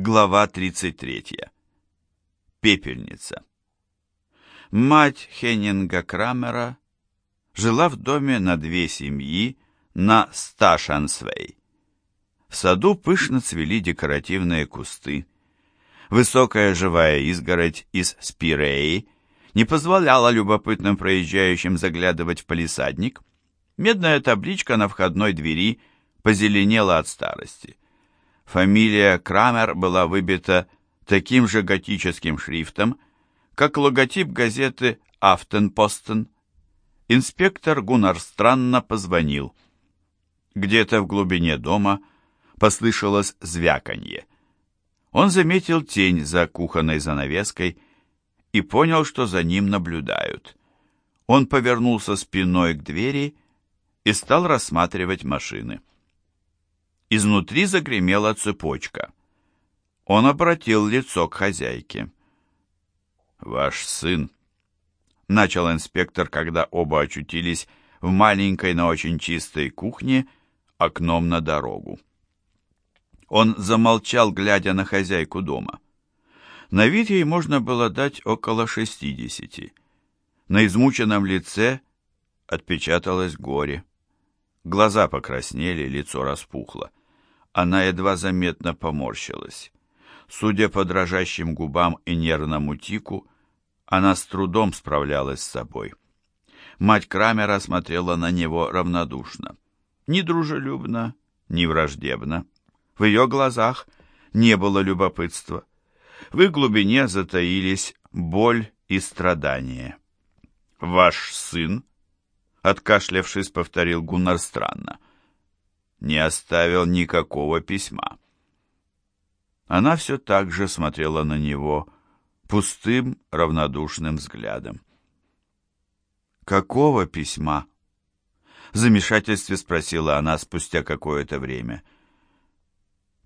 Глава 33. Пепельница. Мать Хеннинга Крамера жила в доме на две семьи на Сташансвей. В саду пышно цвели декоративные кусты. Высокая живая изгородь из спиреи не позволяла любопытным проезжающим заглядывать в палисадник. Медная табличка на входной двери позеленела от старости. Фамилия Крамер была выбита таким же готическим шрифтом, как логотип газеты «Афтенпостен». Инспектор Гуннар странно позвонил. Где-то в глубине дома послышалось звяканье. Он заметил тень за кухонной занавеской и понял, что за ним наблюдают. Он повернулся спиной к двери и стал рассматривать машины. Изнутри загремела цепочка. Он обратил лицо к хозяйке. «Ваш сын», — начал инспектор, когда оба очутились в маленькой, но очень чистой кухне, окном на дорогу. Он замолчал, глядя на хозяйку дома. На вид ей можно было дать около шестидесяти. На измученном лице отпечаталось горе. Глаза покраснели, лицо распухло. Она едва заметно поморщилась. Судя по дрожащим губам и нервному тику, она с трудом справлялась с собой. Мать Крамера смотрела на него равнодушно. Ни дружелюбно, ни враждебно. В ее глазах не было любопытства. В их глубине затаились боль и страдания. «Ваш сын?» — откашлявшись, повторил Гуннар странно не оставил никакого письма. Она все так же смотрела на него пустым, равнодушным взглядом. «Какого письма?» В замешательстве спросила она спустя какое-то время.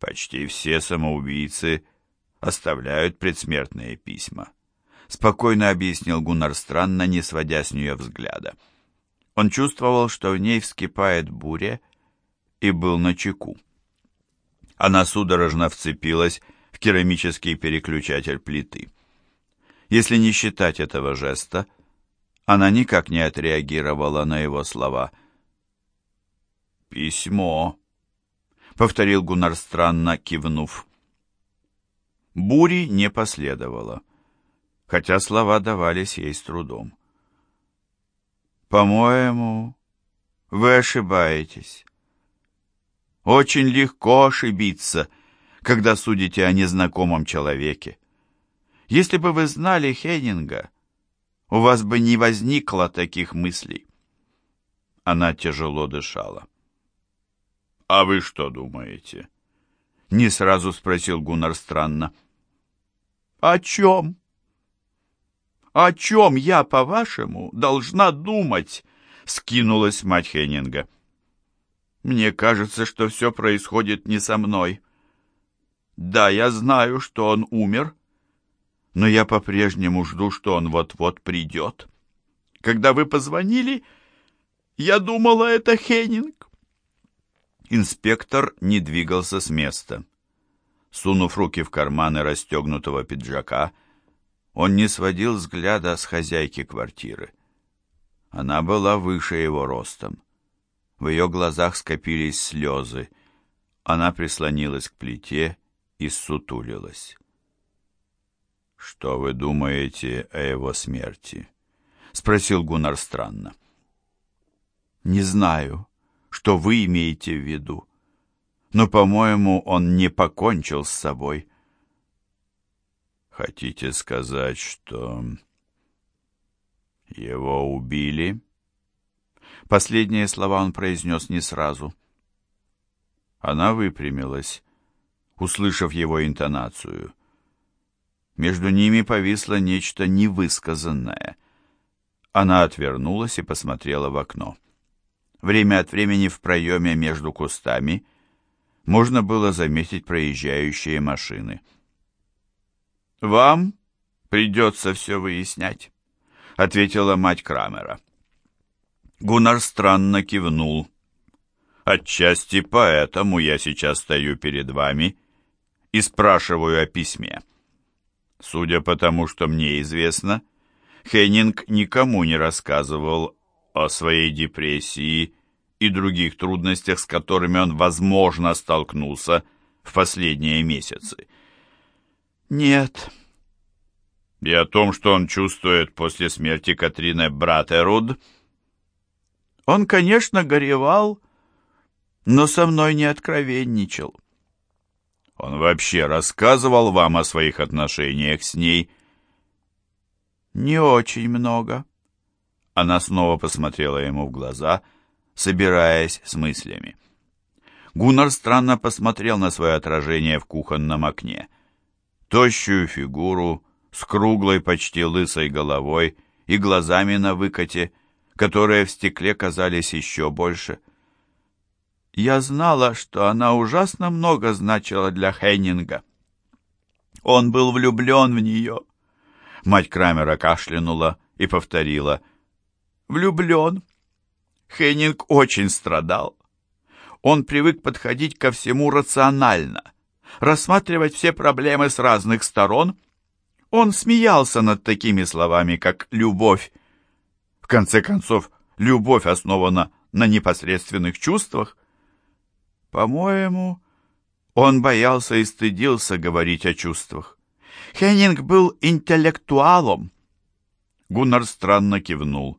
«Почти все самоубийцы оставляют предсмертные письма», спокойно объяснил Гуннар странно, не сводя с нее взгляда. Он чувствовал, что в ней вскипает буря, и был на чеку. Она судорожно вцепилась в керамический переключатель плиты. Если не считать этого жеста, она никак не отреагировала на его слова. «Письмо», — повторил Гуннар странно, кивнув. Бури не последовало, хотя слова давались ей с трудом. «По-моему, вы ошибаетесь. Очень легко ошибиться, когда судите о незнакомом человеке. Если бы вы знали Хеннинга, у вас бы не возникло таких мыслей. Она тяжело дышала. «А вы что думаете?» Не сразу спросил Гуннар странно. «О чем?» «О чем я, по-вашему, должна думать?» Скинулась мать Хеннинга. Мне кажется, что все происходит не со мной. Да, я знаю, что он умер, но я по-прежнему жду, что он вот-вот придет. Когда вы позвонили, я думала, это Хеннинг. Инспектор не двигался с места. Сунув руки в карманы расстегнутого пиджака, он не сводил взгляда с хозяйки квартиры. Она была выше его ростом. В ее глазах скопились слезы. Она прислонилась к плите и сутулилась. «Что вы думаете о его смерти?» — спросил Гуннар странно. «Не знаю, что вы имеете в виду, но, по-моему, он не покончил с собой». «Хотите сказать, что его убили?» Последние слова он произнес не сразу. Она выпрямилась, услышав его интонацию. Между ними повисло нечто невысказанное. Она отвернулась и посмотрела в окно. Время от времени в проеме между кустами можно было заметить проезжающие машины. «Вам придется все выяснять», — ответила мать Крамера. Гуннар странно кивнул. «Отчасти поэтому я сейчас стою перед вами и спрашиваю о письме. Судя по тому, что мне известно, Хеннинг никому не рассказывал о своей депрессии и других трудностях, с которыми он, возможно, столкнулся в последние месяцы. Нет. И о том, что он чувствует после смерти Катрины Братеруд. Он, конечно, горевал, но со мной не откровенничал. Он вообще рассказывал вам о своих отношениях с ней? Не очень много. Она снова посмотрела ему в глаза, собираясь с мыслями. Гуннар странно посмотрел на свое отражение в кухонном окне. Тощую фигуру с круглой, почти лысой головой и глазами на выкате, которые в стекле казались еще больше — я знала, что она ужасно много значила для Хеннинга. Он был влюблен в нее. Мать Крамера кашлянула и повторила. Влюблен. Хеннинг очень страдал. Он привык подходить ко всему рационально, рассматривать все проблемы с разных сторон. Он смеялся над такими словами, как «любовь». В конце концов, любовь основана на непосредственных чувствах. По-моему, он боялся и стыдился говорить о чувствах. Хеннинг был интеллектуалом. Гуннар странно кивнул.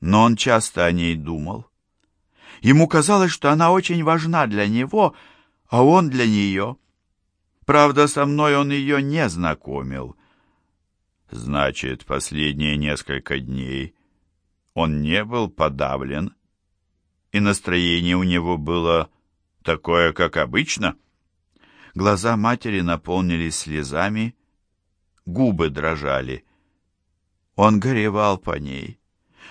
Но он часто о ней думал. Ему казалось, что она очень важна для него, а он для нее. Правда, со мной он ее не знакомил. Значит, последние несколько дней он не был подавлен и настроение у него было такое, как обычно. Глаза матери наполнились слезами, губы дрожали. Он горевал по ней,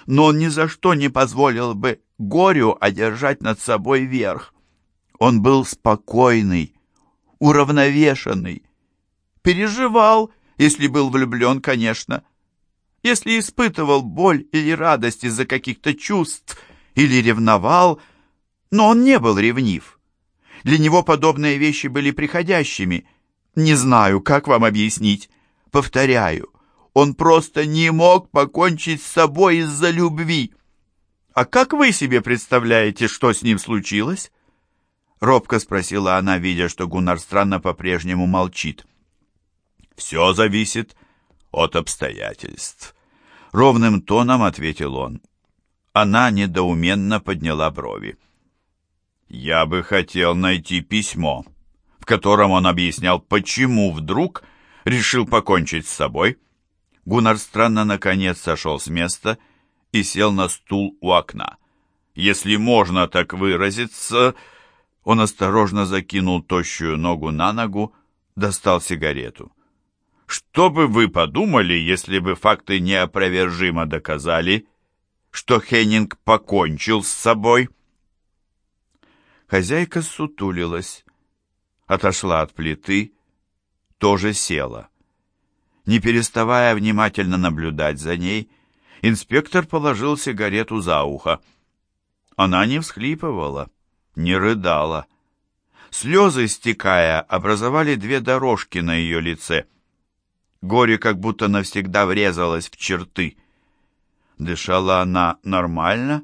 но он ни за что не позволил бы горю одержать над собой верх. Он был спокойный, уравновешенный, переживал, если был влюблен, конечно, если испытывал боль или радость из-за каких-то чувств — или ревновал, но он не был ревнив. Для него подобные вещи были приходящими. Не знаю, как вам объяснить. Повторяю, он просто не мог покончить с собой из-за любви. А как вы себе представляете, что с ним случилось? Робко спросила она, видя, что Гуннар странно по-прежнему молчит. «Все зависит от обстоятельств», — ровным тоном ответил он. Она недоуменно подняла брови. «Я бы хотел найти письмо, в котором он объяснял, почему вдруг решил покончить с собой». Гуннар странно наконец сошел с места и сел на стул у окна. «Если можно так выразиться...» Он осторожно закинул тощую ногу на ногу, достал сигарету. «Что бы вы подумали, если бы факты неопровержимо доказали, что Хеннинг покончил с собой. Хозяйка сутулилась, отошла от плиты, тоже села. Не переставая внимательно наблюдать за ней, инспектор положил сигарету за ухо. Она не всхлипывала, не рыдала. Слезы, стекая, образовали две дорожки на ее лице. Горе как будто навсегда врезалось в черты. Дышала она нормально,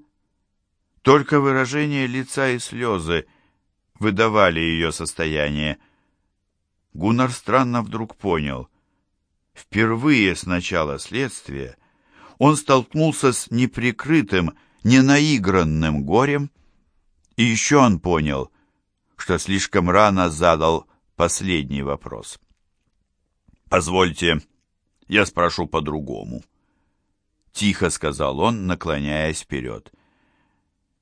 только выражение лица и слезы выдавали ее состояние. Гуннар странно вдруг понял. Впервые с начала следствия он столкнулся с неприкрытым, ненаигранным горем, и еще он понял, что слишком рано задал последний вопрос. «Позвольте, я спрошу по-другому». Тихо сказал он, наклоняясь вперед.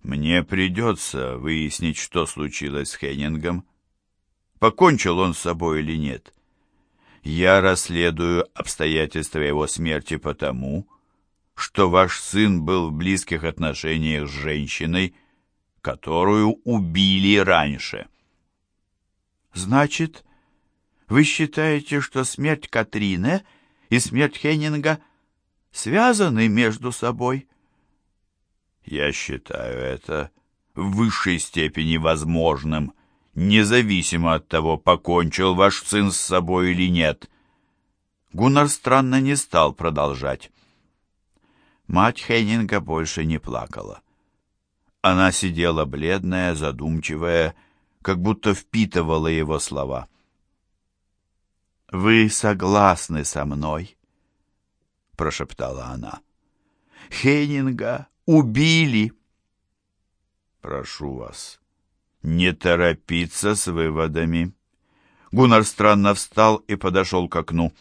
Мне придется выяснить, что случилось с Хеннингом. Покончил он с собой или нет. Я расследую обстоятельства его смерти потому, что ваш сын был в близких отношениях с женщиной, которую убили раньше. Значит, вы считаете, что смерть Катрины и смерть Хеннинга — связаны между собой. Я считаю это в высшей степени возможным, независимо от того, покончил ваш сын с собой или нет. Гуннар странно не стал продолжать. Мать Хеннинга больше не плакала. Она сидела бледная, задумчивая, как будто впитывала его слова. «Вы согласны со мной?» — прошептала она. «Хеннинга убили!» «Прошу вас, не торопиться с выводами». Гуннар странно встал и подошел к окну.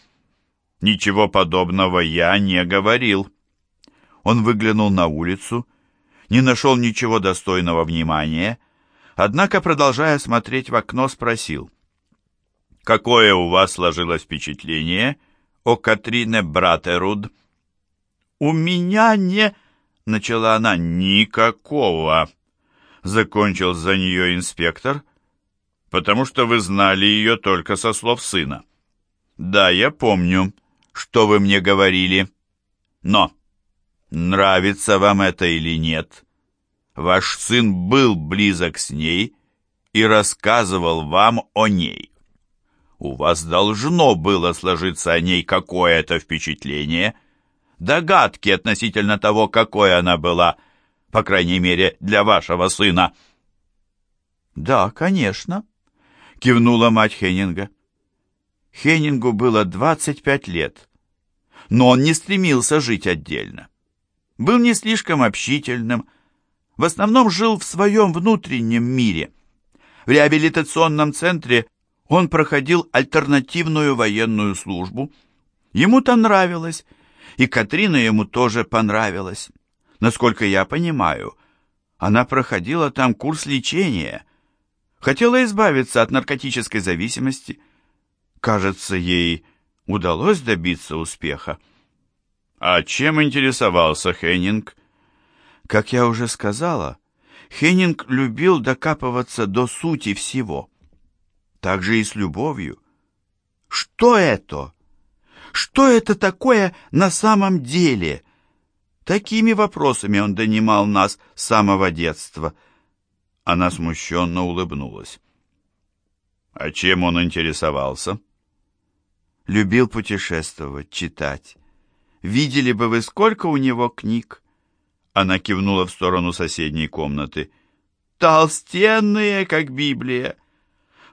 «Ничего подобного я не говорил». Он выглянул на улицу, не нашел ничего достойного внимания, однако, продолжая смотреть в окно, спросил. «Какое у вас сложилось впечатление о Катрине Братеруд?» «У меня не...» — начала она. «Никакого!» — закончил за нее инспектор, «потому что вы знали ее только со слов сына». «Да, я помню, что вы мне говорили. Но...» Нравится вам это или нет, ваш сын был близок с ней и рассказывал вам о ней. У вас должно было сложиться о ней какое-то впечатление, догадки относительно того, какой она была, по крайней мере, для вашего сына. «Да, конечно», — кивнула мать Хеннинга. Хеннингу было 25 лет, но он не стремился жить отдельно был не слишком общительным, в основном жил в своем внутреннем мире. В реабилитационном центре он проходил альтернативную военную службу. Ему там нравилось, и Катрина ему тоже понравилась. Насколько я понимаю, она проходила там курс лечения, хотела избавиться от наркотической зависимости. Кажется, ей удалось добиться успеха. А чем интересовался Хеннинг? Как я уже сказала, Хеннинг любил докапываться до сути всего. Так же и с любовью. Что это? Что это такое на самом деле? Такими вопросами он донимал нас с самого детства. Она смущенно улыбнулась. А чем он интересовался? Любил путешествовать, читать. Видели бы вы, сколько у него книг!» Она кивнула в сторону соседней комнаты. «Толстенные, как Библия!»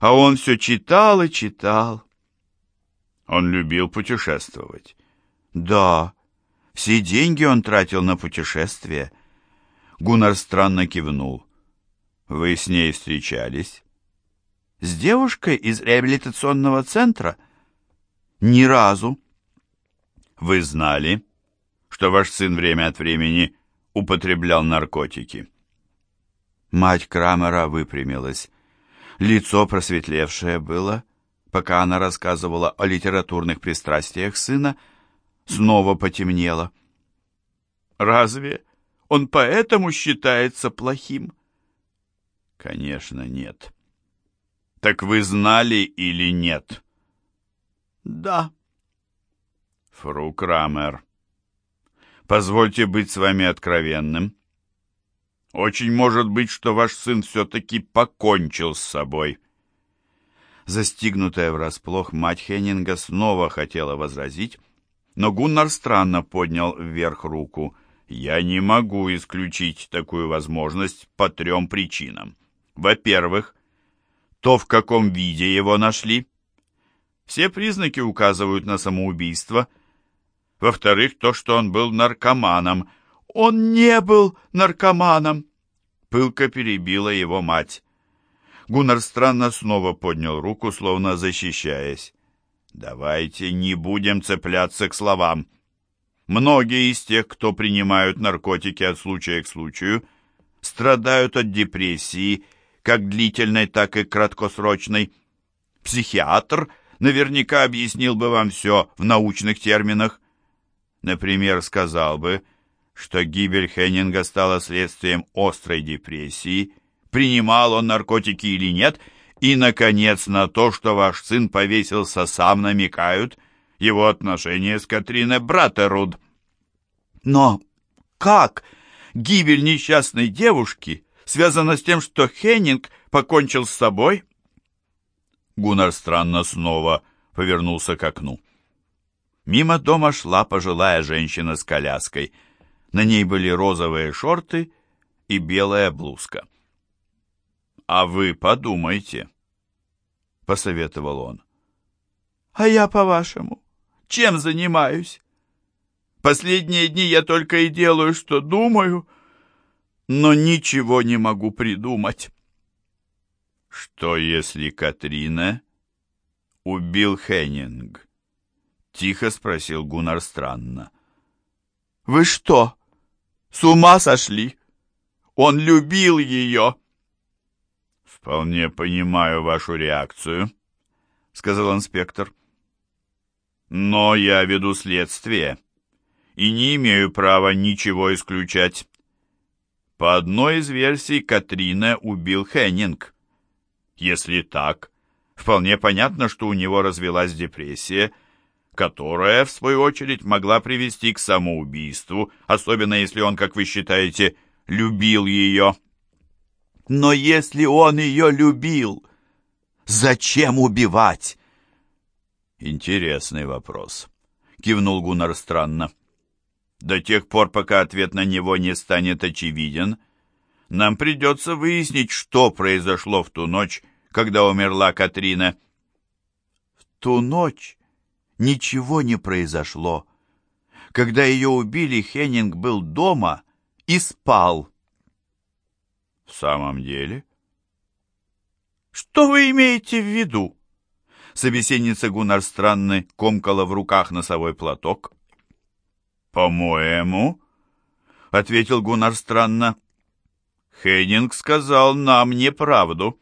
А он все читал и читал. Он любил путешествовать. «Да, все деньги он тратил на путешествия». Гуннар странно кивнул. «Вы с ней встречались?» «С девушкой из реабилитационного центра?» «Ни разу». Вы знали, что ваш сын время от времени употреблял наркотики? Мать Крамера выпрямилась. Лицо просветлевшее было, пока она рассказывала о литературных пристрастиях сына, снова потемнело. «Разве он поэтому считается плохим?» «Конечно, нет». «Так вы знали или нет?» «Да», Фру Крамер, позвольте быть с вами откровенным. Очень может быть, что ваш сын все-таки покончил с собой. Застигнутая врасплох, мать Хеннинга снова хотела возразить, но Гуннар странно поднял вверх руку. «Я не могу исключить такую возможность по трем причинам. Во-первых, то, в каком виде его нашли. Все признаки указывают на самоубийство — во-вторых, то, что он был наркоманом. Он не был наркоманом. Пылко перебила его мать. Гуннар странно снова поднял руку, словно защищаясь. «Давайте не будем цепляться к словам. Многие из тех, кто принимают наркотики от случая к случаю, страдают от депрессии, как длительной, так и краткосрочной. Психиатр наверняка объяснил бы вам все в научных терминах. Например, сказал бы, что гибель Хеннинга стала следствием острой депрессии, принимал он наркотики или нет, и, наконец, на то, что ваш сын повесился, сам намекают его отношения с Катриной Братеруд. Но как гибель несчастной девушки связана с тем, что Хеннинг покончил с собой? Гуннар странно снова повернулся к окну. Мимо дома шла пожилая женщина с коляской. На ней были розовые шорты и белая блузка. «А вы подумайте», — посоветовал он. «А я, по-вашему, чем занимаюсь? Последние дни я только и делаю, что думаю, но ничего не могу придумать». «Что, если Катрина убил Хеннинг?» — тихо спросил Гуннар странно. «Вы что, с ума сошли? Он любил ее!» «Вполне понимаю вашу реакцию», — сказал инспектор. «Но я веду следствие и не имею права ничего исключать. По одной из версий Катрина убил Хеннинг. Если так, вполне понятно, что у него развелась депрессия, которая, в свою очередь, могла привести к самоубийству, особенно если он, как вы считаете, любил ее. Но если он ее любил, зачем убивать? Интересный вопрос, кивнул Гуннар странно. До тех пор, пока ответ на него не станет очевиден, нам придется выяснить, что произошло в ту ночь, когда умерла Катрина. В ту ночь ничего не произошло. Когда ее убили, Хеннинг был дома и спал. В самом деле? Что вы имеете в виду? Собеседница Гуннар Странны комкала в руках носовой платок. «По-моему», — ответил Гуннар странно, — «Хеннинг сказал нам неправду.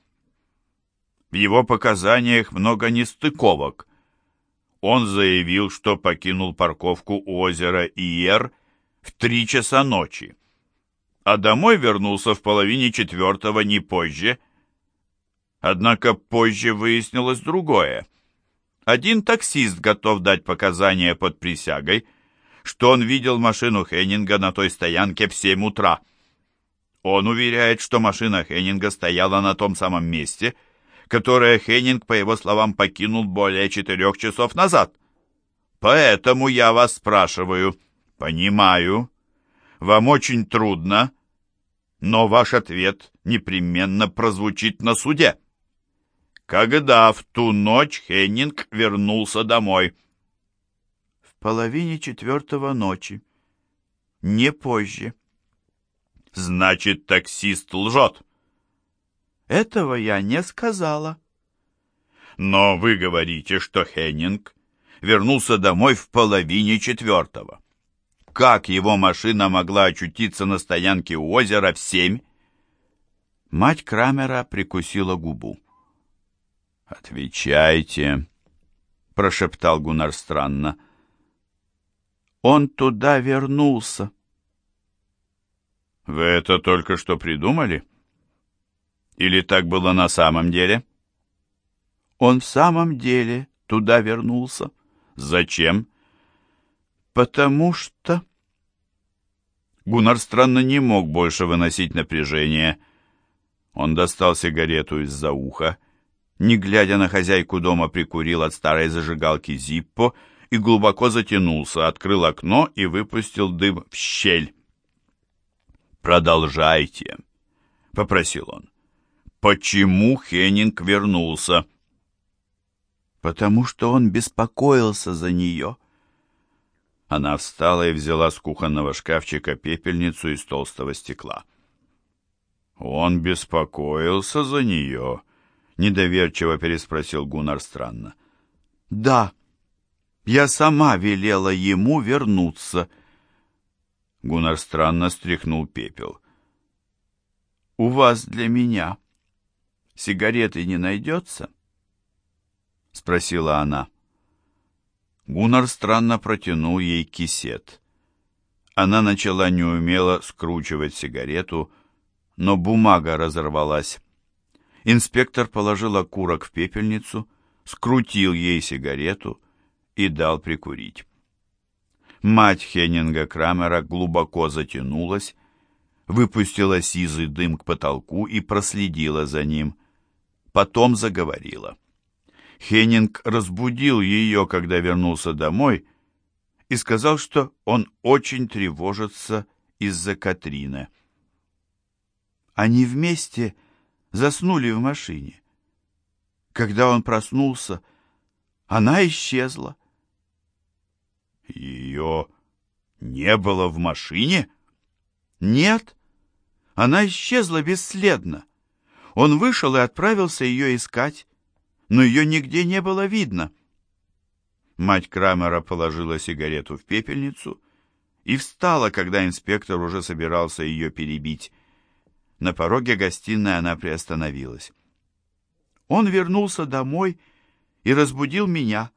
В его показаниях много нестыковок. Он заявил, что покинул парковку у озера Иер в три часа ночи, а домой вернулся в половине четвертого не позже. Однако позже выяснилось другое. Один таксист готов дать показания под присягой, что он видел машину Хеннинга на той стоянке в семь утра. Он уверяет, что машина Хеннинга стояла на том самом месте — которое Хеннинг, по его словам, покинул более четырех часов назад. Поэтому я вас спрашиваю. Понимаю, вам очень трудно, но ваш ответ непременно прозвучит на суде. Когда в ту ночь Хеннинг вернулся домой? В половине четвертого ночи. Не позже. Значит, таксист лжет. Этого я не сказала. Но вы говорите, что Хеннинг вернулся домой в половине четвертого. Как его машина могла очутиться на стоянке у озера в семь? Мать Крамера прикусила губу. «Отвечайте», — прошептал Гуннар странно. «Он туда вернулся». «Вы это только что придумали?» Или так было на самом деле? Он в самом деле туда вернулся. Зачем? Потому что... Гуннар странно не мог больше выносить напряжение. Он достал сигарету из-за уха, не глядя на хозяйку дома, прикурил от старой зажигалки Зиппо и глубоко затянулся, открыл окно и выпустил дым в щель. «Продолжайте», — попросил он почему Хеннинг вернулся. Потому что он беспокоился за нее. Она встала и взяла с кухонного шкафчика пепельницу из толстого стекла. «Он беспокоился за нее?» — недоверчиво переспросил Гуннар странно. «Да, я сама велела ему вернуться». Гуннар странно стряхнул пепел. «У вас для меня сигареты не найдется?» — спросила она. Гуннар странно протянул ей кисет. Она начала неумело скручивать сигарету, но бумага разорвалась. Инспектор положил окурок в пепельницу, скрутил ей сигарету и дал прикурить. Мать Хеннинга Крамера глубоко затянулась, выпустила сизый дым к потолку и проследила за ним потом заговорила. Хеннинг разбудил ее, когда вернулся домой, и сказал, что он очень тревожится из-за Катрины. Они вместе заснули в машине. Когда он проснулся, она исчезла. Ее не было в машине? Нет, она исчезла бесследно. Он вышел и отправился ее искать, но ее нигде не было видно. Мать Крамера положила сигарету в пепельницу и встала, когда инспектор уже собирался ее перебить. На пороге гостиной она приостановилась. Он вернулся домой и разбудил меня.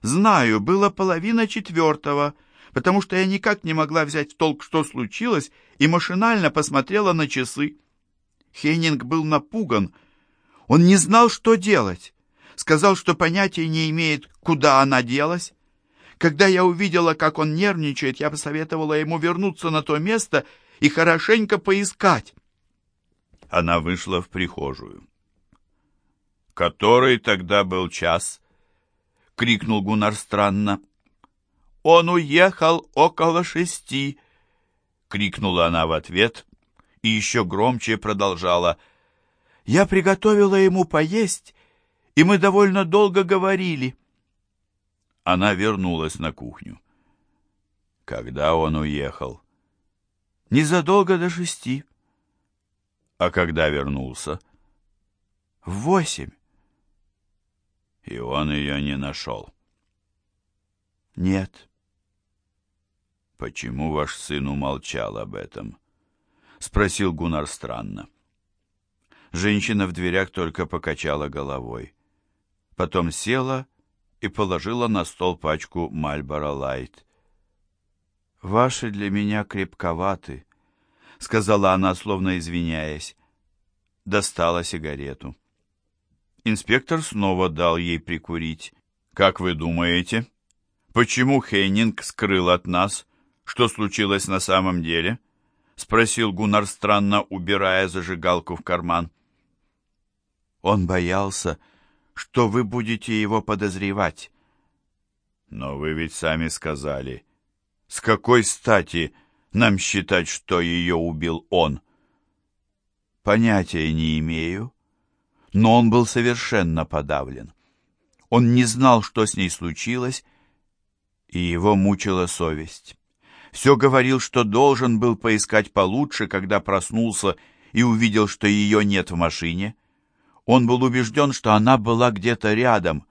Знаю, было половина четвертого, потому что я никак не могла взять в толк, что случилось, и машинально посмотрела на часы. Хеннинг был напуган. Он не знал, что делать. Сказал, что понятия не имеет, куда она делась. Когда я увидела, как он нервничает, я посоветовала ему вернуться на то место и хорошенько поискать. Она вышла в прихожую. «Который тогда был час?» — крикнул Гуннар странно. «Он уехал около шести!» — крикнула она в ответ и еще громче продолжала. «Я приготовила ему поесть, и мы довольно долго говорили». Она вернулась на кухню. Когда он уехал? Незадолго до шести. А когда вернулся? В восемь. И он ее не нашел. Нет. Почему ваш сын умолчал об этом? Спросил Гунар странно. Женщина в дверях только покачала головой. Потом села и положила на стол пачку Мальборо Лайт. «Ваши для меня крепковаты», — сказала она, словно извиняясь. Достала сигарету. Инспектор снова дал ей прикурить. «Как вы думаете, почему Хейнинг скрыл от нас, что случилось на самом деле?» — спросил Гуннар странно, убирая зажигалку в карман. «Он боялся, что вы будете его подозревать». «Но вы ведь сами сказали, с какой стати нам считать, что ее убил он?» «Понятия не имею», но он был совершенно подавлен. Он не знал, что с ней случилось, и его мучила совесть. Все говорил, что должен был поискать получше, когда проснулся и увидел, что ее нет в машине. Он был убежден, что она была где-то рядом.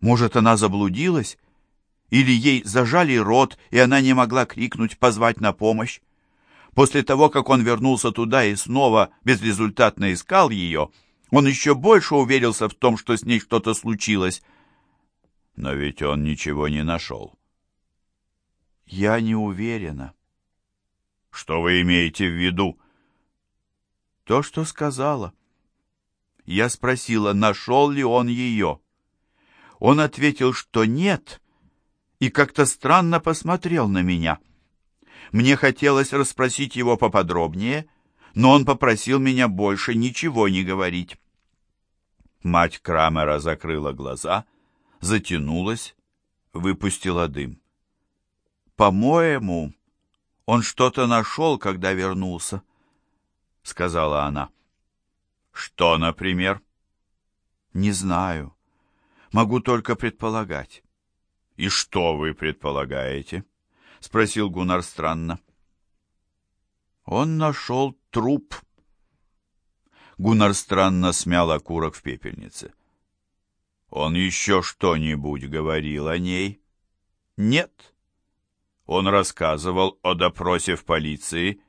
Может, она заблудилась? Или ей зажали рот, и она не могла крикнуть, позвать на помощь? После того, как он вернулся туда и снова безрезультатно искал ее, он еще больше уверился в том, что с ней что-то случилось. Но ведь он ничего не нашел. Я не уверена. Что вы имеете в виду? То, что сказала. Я спросила, нашел ли он ее. Он ответил, что нет, и как-то странно посмотрел на меня. Мне хотелось расспросить его поподробнее, но он попросил меня больше ничего не говорить. Мать Крамера закрыла глаза, затянулась, выпустила дым. «По-моему, он что-то нашел, когда вернулся», — сказала она. «Что, например?» «Не знаю. Могу только предполагать». «И что вы предполагаете?» — спросил Гуннар странно. «Он нашел труп», Гуннар странно смял окурок в пепельнице. «Он еще что-нибудь говорил о ней?» «Нет». Он рассказывал о допросе в полиции.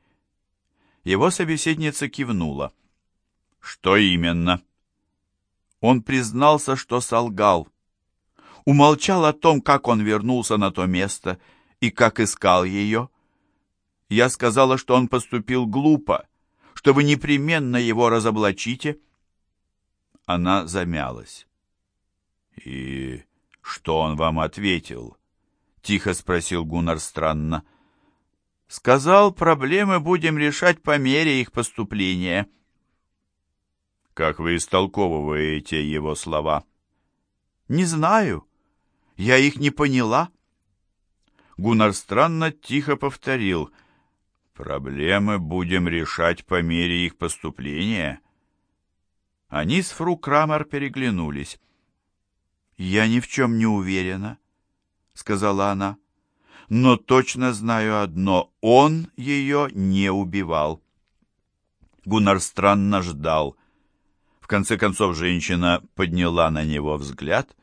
Его собеседница кивнула. «Что именно?» Он признался, что солгал. Умолчал о том, как он вернулся на то место и как искал ее. Я сказала, что он поступил глупо, что вы непременно его разоблачите?» Она замялась. «И что он вам ответил?» — тихо спросил Гуннар странно. «Сказал, проблемы будем решать по мере их поступления». «Как вы истолковываете его слова?» Не знаю. Я их не поняла. Гуннар странно тихо повторил. Проблемы будем решать по мере их поступления. Они с фру Крамер переглянулись. «Я ни в чем не уверена», — сказала она. «Но точно знаю одно — он ее не убивал». Гуннар странно ждал. В конце концов женщина подняла на него взгляд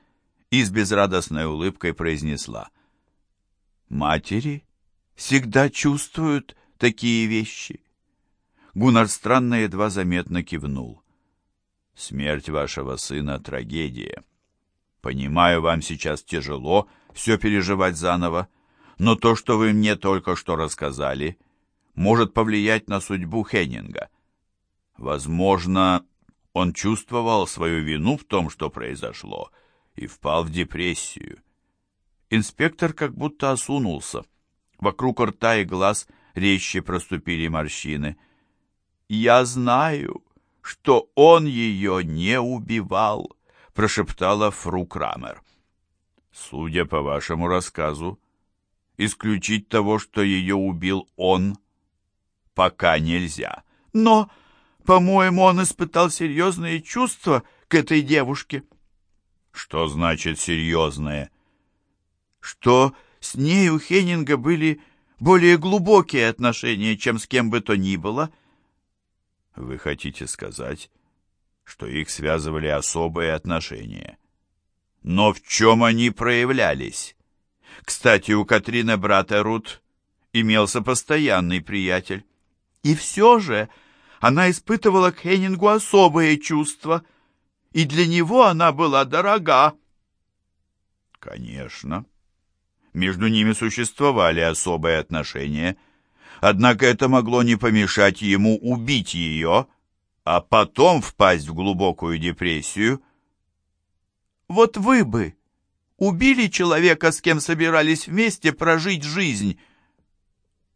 и с безрадостной улыбкой произнесла. «Матери всегда чувствуют такие вещи». Гуннар странно едва заметно кивнул. «Смерть вашего сына — трагедия. Понимаю, вам сейчас тяжело все переживать заново, но то, что вы мне только что рассказали, может повлиять на судьбу Хеннинга. Возможно, он чувствовал свою вину в том, что произошло, и впал в депрессию. Инспектор как будто осунулся. Вокруг рта и глаз резче проступили морщины. «Я знаю, что он ее не убивал», — прошептала фру Крамер. «Судя по вашему рассказу, исключить того, что ее убил он, пока нельзя. Но...» По-моему, он испытал серьезные чувства к этой девушке. Что значит серьезные? Что с ней у Хеннинга были более глубокие отношения, чем с кем бы то ни было. Вы хотите сказать, что их связывали особые отношения? Но в чем они проявлялись? Кстати, у Катрины брата Рут имелся постоянный приятель. И все же она испытывала к Хеннингу особые чувства, и для него она была дорога. Конечно, между ними существовали особые отношения, однако это могло не помешать ему убить ее, а потом впасть в глубокую депрессию. Вот вы бы убили человека, с кем собирались вместе прожить жизнь.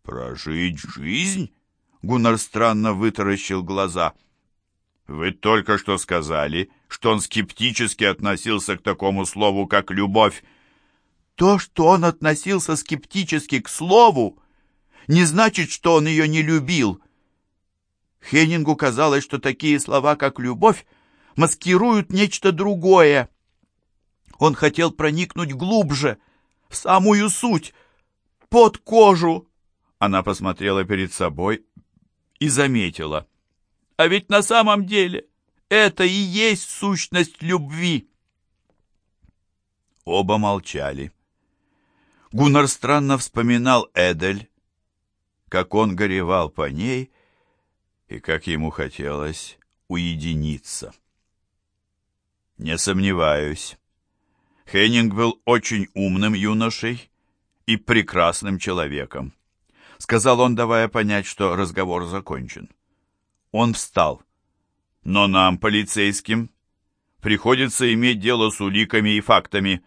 Прожить жизнь? Гуннар странно вытаращил глаза. «Вы только что сказали, что он скептически относился к такому слову, как «любовь». То, что он относился скептически к слову, не значит, что он ее не любил. Хеннингу казалось, что такие слова, как «любовь», маскируют нечто другое. Он хотел проникнуть глубже, в самую суть, под кожу. Она посмотрела перед собой и заметила. А ведь на самом деле это и есть сущность любви. Оба молчали. Гуннар странно вспоминал Эдель, как он горевал по ней и как ему хотелось уединиться. Не сомневаюсь. Хеннинг был очень умным юношей и прекрасным человеком сказал он, давая понять, что разговор закончен. Он встал. Но нам, полицейским, приходится иметь дело с уликами и фактами,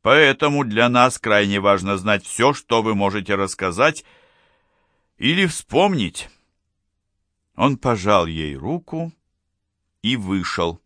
поэтому для нас крайне важно знать все, что вы можете рассказать или вспомнить. Он пожал ей руку и вышел.